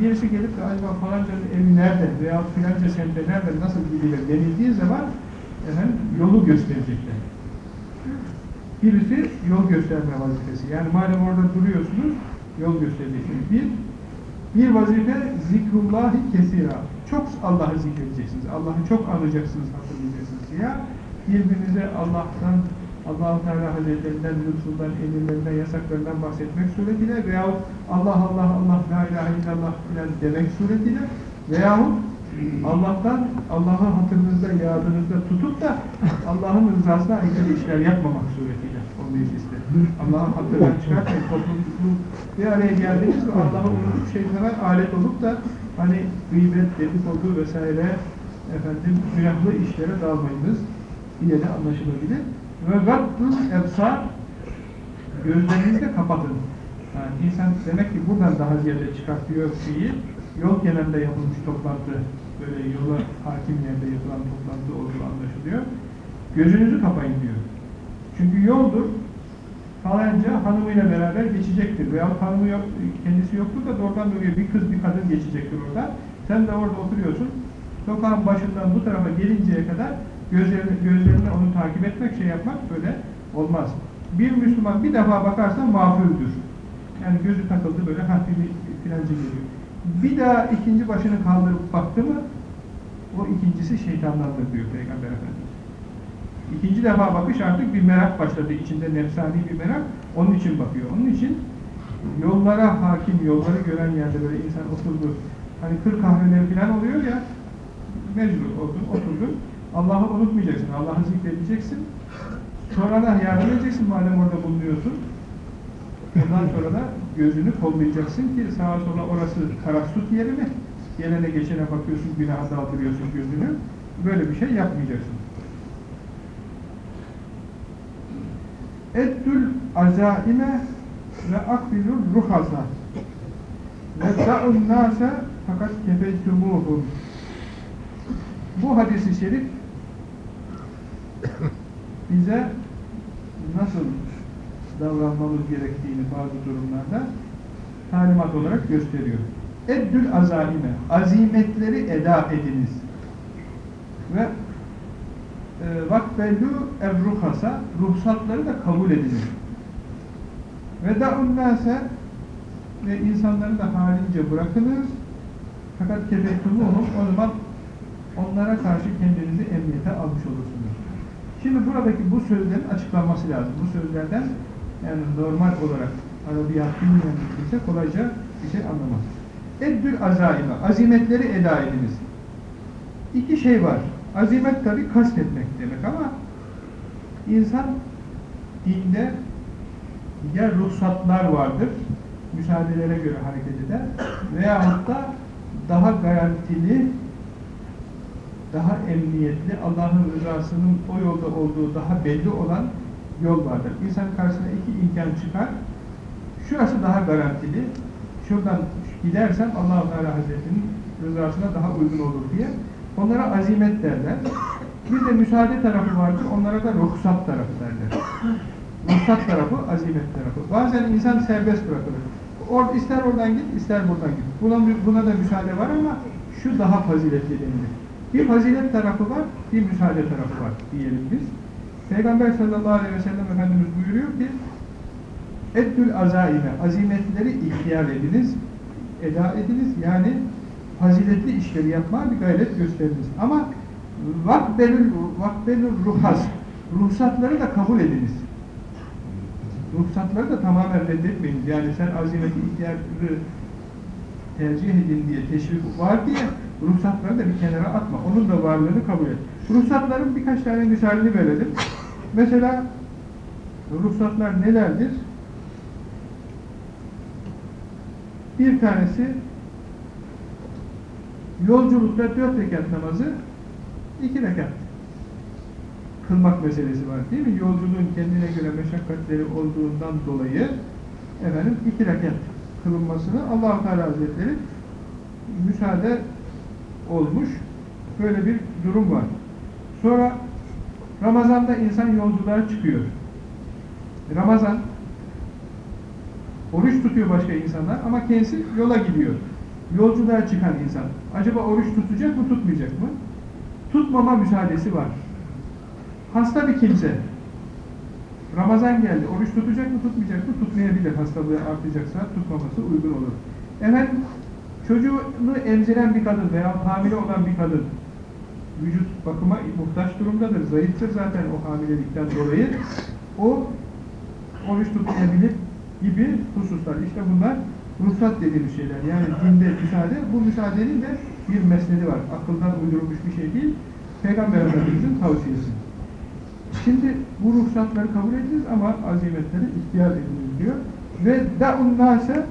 birisi gelip acaba falancanın evi nerede veya filanca semtte nerede nasıl gidilir denildiği zaman efendim, yolu gösterecekler. Birisi yol gösterme vazifesi. Yani madem orada duruyorsunuz yol göstereceksiniz. Bir, bir vazife zikrullahi kesira. Çok Allah'ı zikredeceksiniz. Allah'ı çok anacaksınız, hatırlayacaksınız. Ya birbirinize Allah'tan, allah Teala Hazretlerinden, lütfundan, emirlerinden, yasaklarından bahsetmek suretiyle veyahut Allah Allah Allah la ilahe illallah filan demek suretiyle veyahut Allah'tan, Allah'ı hatırınızda, yadınızda tutup da Allah'ın rızasına aykırı işler yapmamak suretiyle o mecliste. Allah'ın hatırından çıkartmayın, topluluklu bir araya geldiniz ve Allah'ı unutup şeytana alet olup da hani gıybet, dedikodu vesaire efendim günahlı işlere dalmayınız diye de anlaşılabilir. Ve gaddul ebsar gözlerinizi de kapatın. Yani insan demek ki buradan daha ziyade çıkartıyor şeyi. Yol genelinde yapılmış toplantı, böyle yola hakim yerde yapılan toplantı olduğu anlaşılıyor. Gözünüzü kapayın diyor. Çünkü yoldur, falanca hanımıyla beraber geçecektir. Veya hanımı yok, kendisi yoktur da doğrudan böyle bir kız bir kadın geçecektir orada. Sen de orada oturuyorsun. Sokağın başından bu tarafa gelinceye kadar gözlerini, gözlerine onu takip etmek, şey yapmak böyle olmaz. Bir Müslüman bir defa bakarsa mağfuldür. Yani gözü takıldı böyle hafif bir filancı geliyor. Bir daha ikinci başını kaldırıp baktı mı o ikincisi şeytandandır diyor Peygamber Efendimiz. İkinci defa bakış artık bir merak başladı. içinde nefsani bir merak. Onun için bakıyor. Onun için yollara hakim, yolları gören yerde böyle insan oturdu. Hani kır kahveleri falan oluyor ya mecbur oldun, oturdun. Allah'ı unutmayacaksın. Allah'ı zikredeceksin. Sonradan yardım edeceksin madem orada bulunuyorsun. Ondan sonra da gözünü kollayacaksın ki sağa sola orası karaksut yeri mi? Gelene geçene bakıyorsun, günaha daldırıyorsun gözünü. Böyle bir şey yapmayacaksın. Eddül azaime ve akbilul ruhasa ve da'un nase fakat kefeytumuhum bu hadisi şerif bize nasıl davranmamız gerektiğini bazı durumlarda talimat olarak gösteriyor. Eddül azaime, azimetleri eda ediniz. Ve e, vakbellu evruhasa, ruhsatları da kabul ediniz. Ve da'un nase ve insanları da halince bırakınız. Fakat kefektumuhum o zaman onlara karşı kendinizi emniyete almış olursunuz. Şimdi buradaki bu sözlerin açıklanması lazım. Bu sözlerden yani normal olarak Arabiyat bilmeyen kimse kolayca bir şey anlamaz. Eddül azaime, azimetleri eda ediniz. İki şey var. Azimet tabi kastetmek demek ama insan dinde ya ruhsatlar vardır, müsaadelere göre hareket eder veya hatta daha garantili daha emniyetli, Allah'ın rızasının o yolda olduğu daha belli olan yol vardır. İnsan karşısına iki imkan çıkar. Şurası daha garantili. Şuradan gidersem Allah-u Teala Hazretleri'nin rızasına daha uygun olur diye. Onlara azimet derler. Bir de müsaade tarafı vardır. Onlara da ruhsat tarafı derler. Ruhsat tarafı, azimet tarafı. Bazen insan serbest bırakılır. Or, ister oradan git, ister buradan git. Buna, buna da müsaade var ama şu daha faziletli denilir. Bir fazilet tarafı var, bir müsaade tarafı var diyelim biz. Peygamber sallallahu aleyhi ve sellem Efendimiz buyuruyor ki Eddül azaime, azimetleri ihtiyar ediniz, eda ediniz. Yani faziletli işleri yapmaya bir gayret gösteriniz. Ama vakbelül, vakbelül ruhas, ruhsatları da kabul ediniz. Ruhsatları da tamamen reddetmeyiniz. Yani sen azimeti ihtiyarı tercih edin diye, teşvik var diye ruhsatları da bir kenara atma. Onun da varlığını kabul et. Ruhsatların birkaç tane misalini verelim. Mesela ruhsatlar nelerdir? Bir tanesi yolculukta dört rekat namazı iki rekat kılmak meselesi var değil mi? Yolculuğun kendine göre meşakkatleri olduğundan dolayı efendim iki rekat kılınmasını allah Teala Hazretleri müsaade olmuş. Böyle bir durum var. Sonra Ramazan'da insan yolculuğa çıkıyor. Ramazan oruç tutuyor başka insanlar ama kendisi yola gidiyor. Yolculuğa çıkan insan. Acaba oruç tutacak mı tutmayacak mı? Tutmama müsaadesi var. Hasta bir kimse. Ramazan geldi. Oruç tutacak mı tutmayacak mı? Tutmayabilir. Hastalığı artacaksa tutmaması uygun olur. Efendim çocuğunu emziren bir kadın veya hamile olan bir kadın vücut bakıma muhtaç durumdadır. Zayıftır zaten o hamilelikten dolayı. O oruç tutmayabilir gibi hususlar. İşte bunlar ruhsat dediğimiz şeyler. Yani dinde müsaade, bu müsaadenin de bir mesnedi var. Akıldan uydurulmuş bir şey değil. Peygamber Efendimiz'in tavsiyesi. Şimdi bu ruhsatları kabul ediniz ama azimetleri ihtiyar ediniz diyor. Ve da'un nase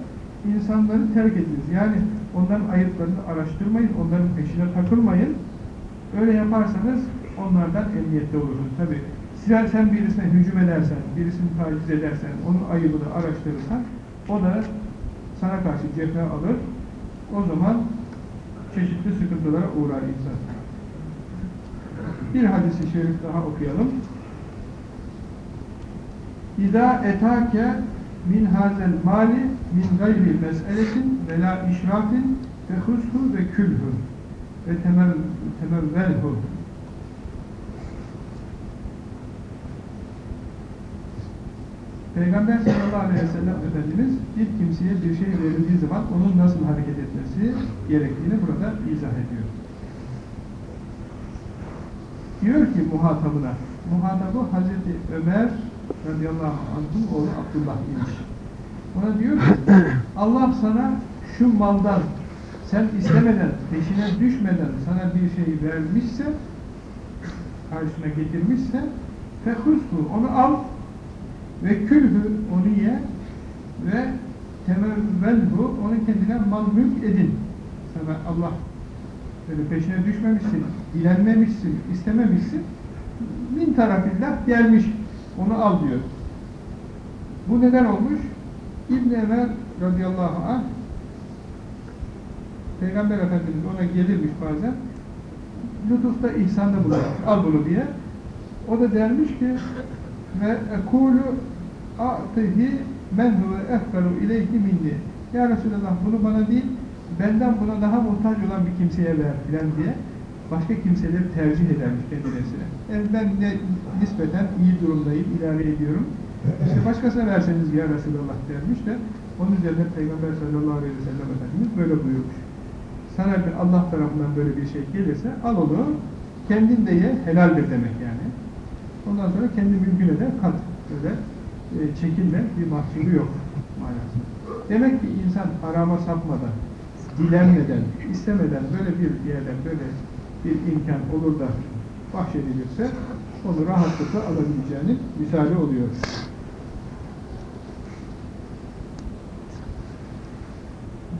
insanları terk ediniz. Yani onların ayıplarını araştırmayın, onların peşine takılmayın. Öyle yaparsanız onlardan emniyette olursunuz. Tabi sen, sen birisine hücum edersen, birisini taciz edersen, onun ayıbını araştırırsan o da sana karşı cephe alır. O zaman çeşitli sıkıntılara uğrar insan. Bir hadisi şerif daha okuyalım. İza etake min hazel mali min gayri mes'eletin ve la işrafin ve hushu ve külhü ve temevvelhu Peygamber sallallahu aleyhi ve sellem Efendimiz bir kimseye bir şey verildiği zaman onun nasıl hareket etmesi gerektiğini burada izah ediyor. Diyor ki muhatabına, muhatabı Hazreti Ömer radıyallahu anh'ın oğlu Abdullah imiş. Ona diyor ki, Allah sana şu maldan sen istemeden, peşine düşmeden sana bir şey vermişse, karşına getirmişse, fehushu, onu al ve külhü, onu ye ve temevvelhu, onu kendine mal mülk edin. Sana Allah böyle peşine düşmemişsin, dilenmemişsin, istememişsin, min tarafillah gelmiş, onu al diyor. Bu neden olmuş? İbn-i Ömer radıyallahu anh Peygamber Efendimiz ona gelirmiş bazen lütufta ihsanda bulunmuş. Al bunu diye. O da dermiş ki ve ekulu a'tihi men huve ehkaru ileyhi minni. Ya Resulallah bunu bana değil, benden buna daha muhtaç olan bir kimseye ver filan diye başka kimseleri tercih edermiş kendisine. Yani ben de nispeten iyi durumdayım, ilave ediyorum. İşte başkasına verseniz ya Resulallah dermiş de onun üzerine Peygamber sallallahu aleyhi ve sellem Efendimiz böyle buyurmuş. Sana bir Allah tarafından böyle bir şey gelirse al onu, kendin de ye, helaldir demek yani. Ondan sonra kendi mülküne de kat. Böyle e, çekinme, bir mahsuru yok manasında. Demek ki insan harama sapmadan, dilenmeden, istemeden böyle bir yerden böyle bir imkan olur da bahşedilirse onu rahatlıkla alabileceğinin misali oluyor.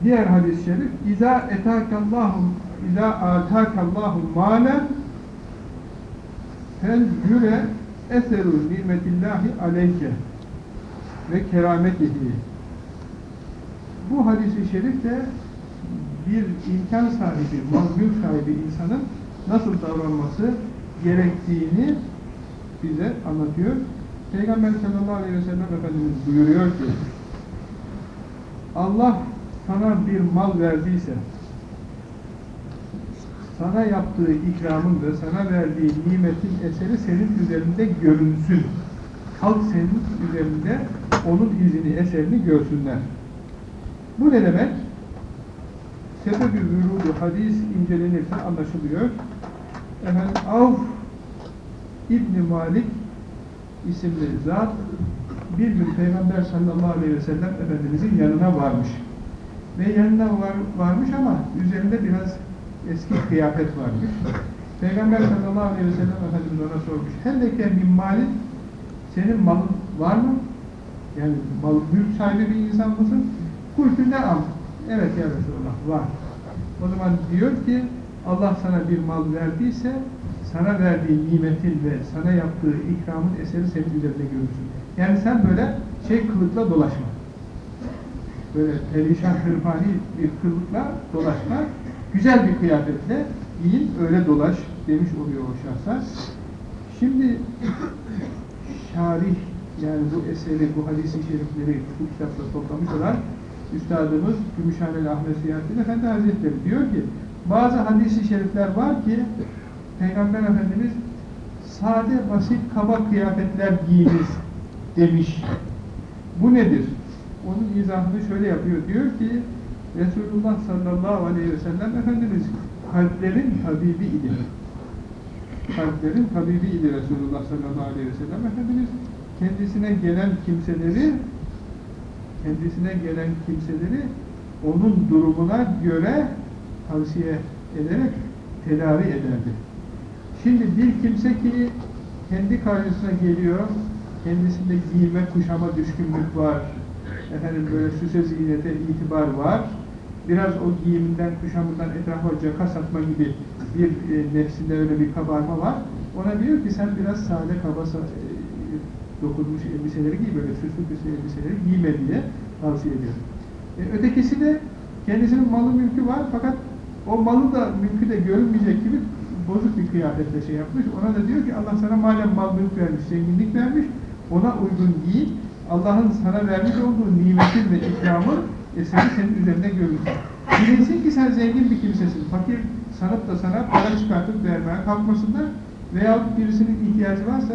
Diğer hadis-i şerif İza etakallahu İza atakallahu malen fel yüre eseru nimetillahi aleyke ve kerametihi bu hadis-i şerif de bir imkan sahibi, mazlum sahibi insanın nasıl davranması gerektiğini bize anlatıyor. Peygamber sallallahu aleyhi ve sellem Efendimiz buyuruyor ki Allah sana bir mal verdiyse sana yaptığı ikramın da sana verdiği nimetin eseri senin üzerinde görünsün. Halk senin üzerinde onun izini, eserini görsünler. Bu ne demek? Sebebi vürudu hadis incelenirse anlaşılıyor. Efendim Avf İbni Malik isimli zat bir gün Peygamber sallallahu aleyhi ve sellem Efendimizin yanına varmış. Ve yanına var, varmış ama üzerinde biraz eski kıyafet varmış. Peygamber sallallahu aleyhi ve sellem Efendimiz ona sormuş. Hendeke min malin senin malın var mı? Yani mal, mülk sahibi bir insan mısın? Kultü ne al? Evet ya Resulallah var. O zaman diyor ki Allah sana bir mal verdiyse sana verdiği nimetin ve sana yaptığı ikramın eseri senin üzerinde görürsün. Yani sen böyle şey kılıkla dolaşma. Böyle perişan hırpani bir kılıkla dolaşma. Güzel bir kıyafetle giyin öyle dolaş demiş oluyor o şahsa. Şimdi şarih yani bu eseri, bu hadisi şerifleri bu kitapta toplamış olan Üstadımız Gümüşhaneli Ahmet Siyahattin Efendi Hazretleri diyor ki bazı hadis-i şerifler var ki Peygamber Efendimiz sade basit kaba kıyafetler giyiniz demiş. Bu nedir? Onun izahını şöyle yapıyor. Diyor ki Resulullah sallallahu aleyhi ve sellem Efendimiz kalplerin tabibi idi. Kalplerin tabibi idi Resulullah sallallahu aleyhi ve sellem Efendimiz kendisine gelen kimseleri kendisine gelen kimseleri onun durumuna göre tavsiye ederek tedavi ederdi. Şimdi bir kimse ki kendi karşısına geliyor, kendisinde giyime, kuşama düşkünlük var, efendim böyle süse ziynete itibar var, biraz o giyiminden, kuşamından etrafa caka satma gibi bir e, nefsinde öyle bir kabarma var. Ona diyor ki sen biraz sade kaba dokunmuş elbiseleri giy, böyle süslü püslü elbiseleri giyme diye tavsiye ediyor. E, ötekisi de kendisinin malı mülkü var fakat o malı da mülkü de görünmeyecek gibi bozuk bir kıyafetle şey yapmış. Ona da diyor ki Allah sana madem mal mülk vermiş, zenginlik vermiş, ona uygun giyin. Allah'ın sana vermiş olduğu nimetin ve ikramı eseri senin üzerinde görülür. Bilinsin ki sen zengin bir kimsesin. Fakir sanıp da sana para çıkartıp vermeye kalkmasınlar. Veyahut birisinin ihtiyacı varsa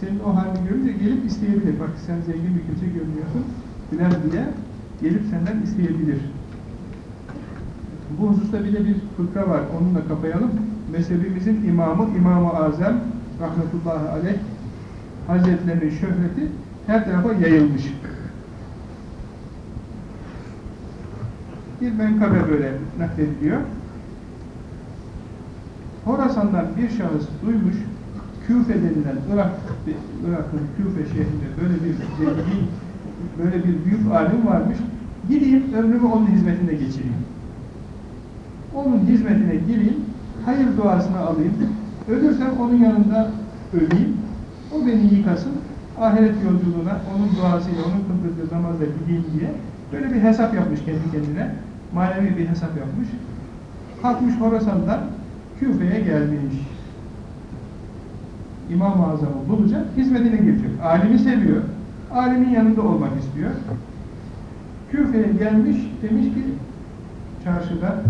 senin o halini görünce gelip isteyebilir. Bak sen zengin bir kimse görünüyorsun filan diye gelip senden isteyebilir. Bu hususta bir de bir fıkra var. Onunla kapayalım. Mezhebimizin imamı İmam-ı Azam rahmetullahi aleyh Hazretlerinin şöhreti her tarafa yayılmış. Bir menkabe böyle naklediliyor. Horasan'dan bir şahıs duymuş, Küfe denilen Irak, Irak'ın Küfe şehrinde böyle bir zengin, böyle bir büyük alim varmış. Gideyim ömrümü onun hizmetine geçireyim. Onun hizmetine gireyim, hayır duasını alayım. Ölürsem onun yanında öleyim. O beni yıkasın. Ahiret yolculuğuna onun duasıyla, onun kıldığı namazla gideyim diye böyle bir hesap yapmış kendi kendine. Manevi bir hesap yapmış. Kalkmış Horasan'dan Küfe'ye gelmiş. İmam-ı Azam'ı bulacak, hizmetine girecek. Alimi seviyor. Alimin yanında olmak istiyor. Küfe'ye gelmiş, demiş ki çarşıda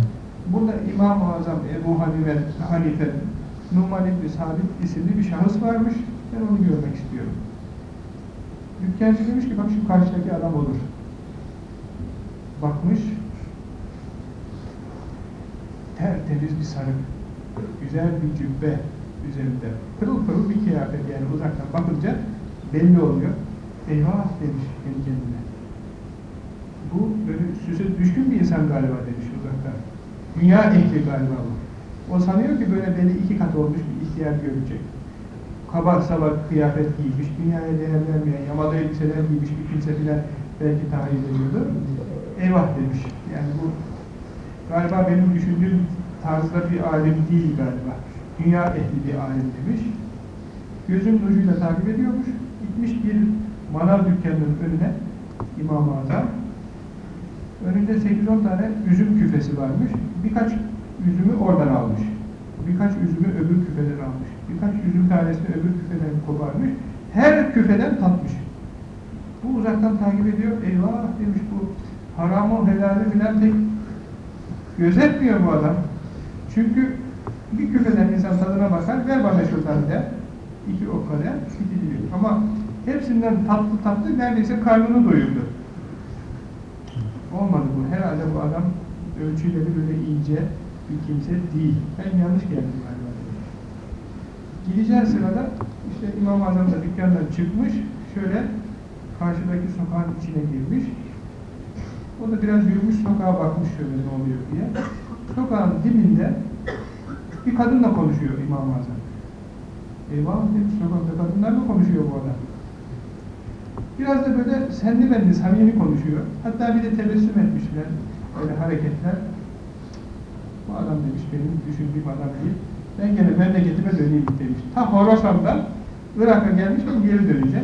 burada İmam-ı Azam Ebu Hanife, Hanife Numan İbni Sabit isimli bir şahıs varmış. Ben onu görmek istiyorum. Dükkancı demiş ki bak şu karşıdaki adam olur. Bakmış tertemiz bir sarık, güzel bir cübbe üzerinde pırıl pırıl bir kıyafet yani uzaktan bakınca belli oluyor. Eyvah demiş kendi kendine. Bu böyle süse düşkün bir insan galiba demiş uzaktan. Dünya ehli galiba bu. O sanıyor ki böyle beni iki kat olmuş bir ihtiyar görecek. Kaba sabah kıyafet giymiş, dünyaya değer vermeyen, yamalı elbiseler giymiş bir kimse bile belki tahayyül ediyordu. Eyvah demiş. Yani bu galiba benim düşündüğüm tarzda bir alim değil galiba. Dünya ehli bir alim demiş. Gözün ucuyla takip ediyormuş. Gitmiş bir manav dükkanının önüne İmam-ı. Önünde 8-10 tane üzüm küfesi varmış. Birkaç üzümü oradan almış. Birkaç üzümü öbür küfeden almış. Birkaç üzüm tanesini öbür küfeden koparmış. Her küfeden tatmış. Bu uzaktan takip ediyor. Eyvah demiş bu haramı helali filan pek gözetmiyor bu adam. Çünkü bir küfeden insan tadına bakar, ver bana şuradan der. İki okkadan gidiliyor. Ama hepsinden tatlı tatlı neredeyse karnını doyurdu. Olmadı bu. Herhalde bu adam ölçüleri böyle ince bir kimse değil. Ben yanlış geldim galiba. Gideceği sırada işte İmam Azam da dükkandan çıkmış, şöyle karşıdaki sokağın içine girmiş. O da biraz yürümüş sokağa bakmış şöyle ne oluyor diye. Sokağın dibinde bir kadınla konuşuyor İmam Azam. Eyvah demiş sokakta kadınlarla konuşuyor bu adam. Biraz da böyle senli benli samimi konuşuyor. Hatta bir de tebessüm etmişler. Öyle hareketler. Bu adam demiş benim düşündüğüm adam değil. Ben gene memleketime döneyim demiş. Ta Horasan'dan Irak'a gelmiş ama geri dönecek.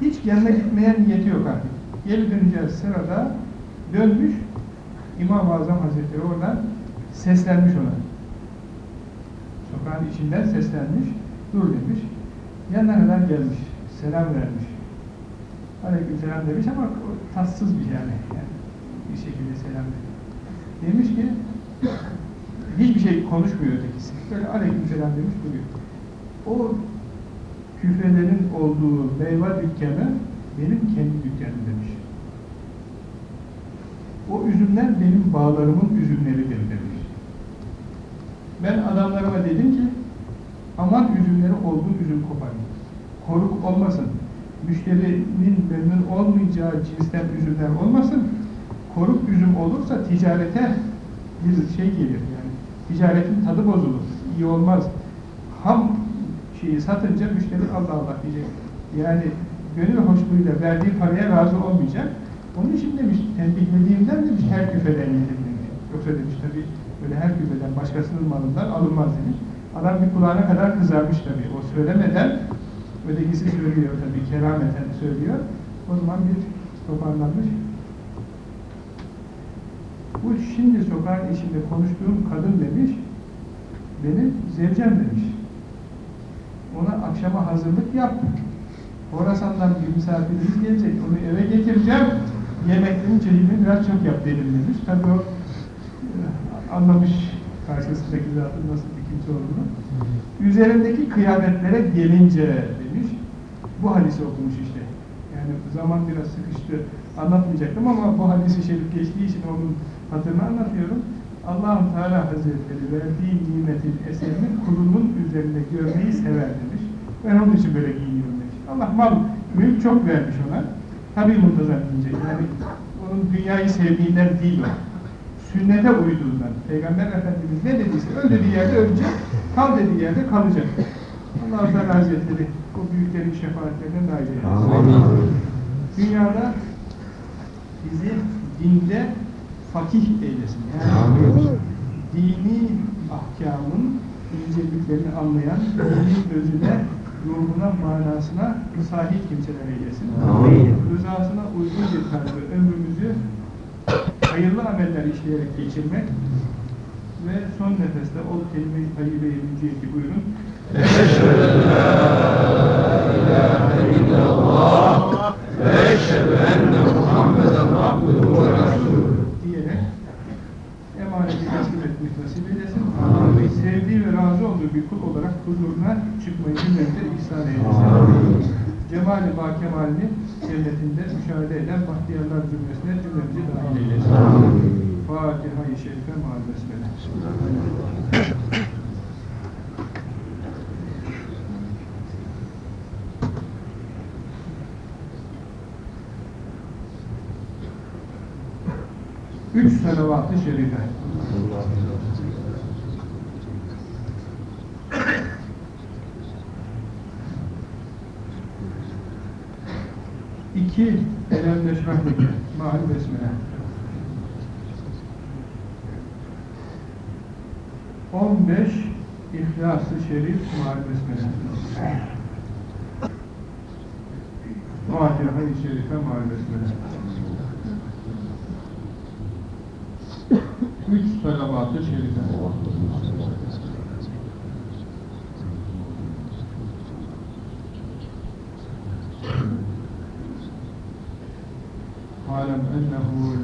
Hiç yanına gitmeye niyeti yok artık. Geri döneceğiz sırada dönmüş İmam-ı Azam Hazretleri oradan seslenmiş ona. Sokağın içinden seslenmiş. Dur demiş. Yanına kadar gelmiş. Selam vermiş. Aleyküm selam demiş ama tatsız bir yani, yani bir şekilde selam veriyor. Demiş ki hiçbir şey konuşmuyor ötekisi. Böyle aleyküm selam demiş duruyor. O küfelerin olduğu meyve dükkanı benim kendi dükkanım demiş. O üzümler benim bağlarımın üzümleridir demiş. Ben adamlarıma dedim ki aman üzümleri olduğu üzüm koparın. Koruk olmasın. Müşterinin memnun olmayacağı cinsten üzümler olmasın. Koruk üzüm olursa ticarete bir şey gelir yani. Ticaretin tadı bozulur. iyi olmaz. Ham şeyi satınca müşteri Allah Allah diyecek. Yani gönül hoşluğuyla verdiği paraya razı olmayacak. Onun için demiş, tembihlediğimden demiş her küfeden yedim demiş. Yoksa demiş tabi böyle her küfeden başkasının malından alınmaz demiş. Adam bir kulağına kadar kızarmış tabi. O söylemeden ötekisi söylüyor tabi kerameten söylüyor. O zaman bir toparlanmış. Bu şimdi sokağın içinde konuştuğum kadın demiş, benim zevcem demiş. Ona akşama hazırlık yap. Horasan'dan bir misafirimiz gelecek, onu eve getireceğim. Yemeklerin çeşidini biraz çok yap dedim demiş. Tabi o anlamış karşısındaki zatın nasıl kimse olduğunu. Üzerindeki kıyametlere gelince demiş, bu hadisi okumuş işte. Yani zaman biraz sıkıştı, anlatmayacaktım ama bu hadisi şerif geçtiği için onun hatırını anlatıyorum. allah Teala Hazretleri verdiği nimetin eserini kulunun üzerinde görmeyi sever demiş. Ben onun için böyle giyiniyorum demiş. Allah mal, mülk çok vermiş ona. Tabi muntazam diyecek. Yani onun dünyayı sevdiğinden değil o. Sünnete uyduğundan. Peygamber Efendimiz ne dediyse öl dediği yerde ölecek, kal dediği yerde kalacak. allah Teala Hazretleri bu büyüklerin şefaatlerinden nail eylesin. Dünyada bizi dinde fakih eylesin. Yani dini ahkamın inceliklerini anlayan, dini özüne, ruhuna, manasına sahip kimseler eylesin. Amin. Rızasına uygun bir tarzı ömrümüzü hayırlı ameller işleyerek geçirmek ve son nefeste o kelime-i tayyibe-i müciyeti buyurun. Eşhedü en la ilahe illallah ve eşhedü enne Muhammeden abduhu ve resulühü. diyerek emaneti teslim etmek nasip eylesin. Amin. Sevdiği ve razı olduğu bir kul olarak huzuruna çıkmayı cümlemize ihsan eylesin. Cemali ba cennetinde müşahede eden bahtiyarlar cümlesine cümlemizi dahil eylesin. Fatiha-i Şerife maal besmele. Üç salavat-ı şerife. Elem neşrahdeki mahal besmele. On beş İhlas-ı Şerif mahal besmele. Fatiha-i Şerife mahal besmele. Üç salavat-ı şerife. إنه